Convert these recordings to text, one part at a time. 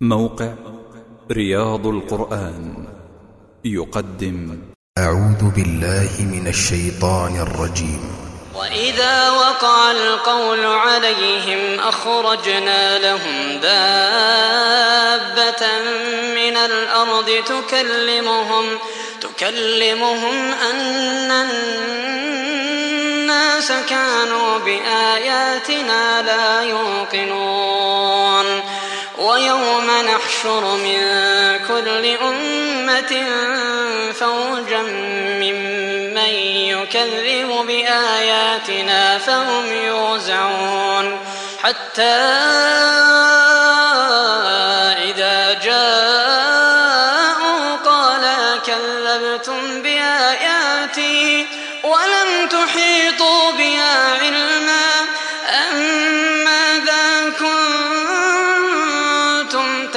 موقع رياض القرآن يقدم. أعوذ بالله من الشيطان الرجيم. وإذا وقع القول عليهم أخرجنا لهم دابة من الأرض تكلمهم تكلمهم أن الناس كانوا بآياتنا لا يوقنون. ويوم نحشر من كل أمة فوجا ممن يكذب بآياتنا فهم يوزعون حتى إذا جاءوا قال كذبتم بآياتي ولم تحيطوا بها علما أم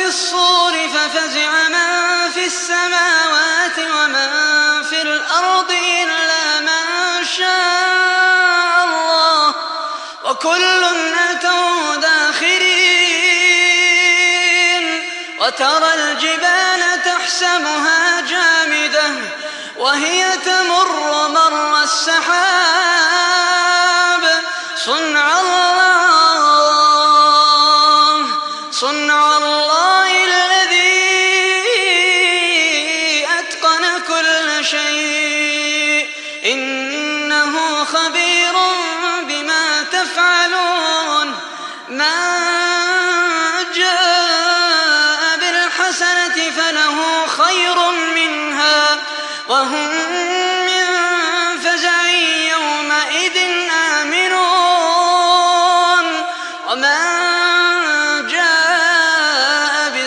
في الصور ففزع من في السماوات ومن في الأرض إلا من شاء الله. وكل أتوا داخرين. وترى الجبال تحسبها جامدة. وهي تمر مر السحاب صنع الله الذي أتقن إنه خبير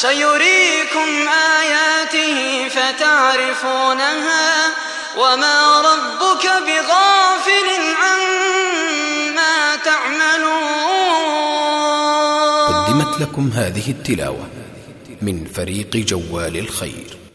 سيريكم آياته فتعرفونها وما ربك بغافل عما تعملون. قدمت لكم هذه التلاوة من فريق جوال الخير.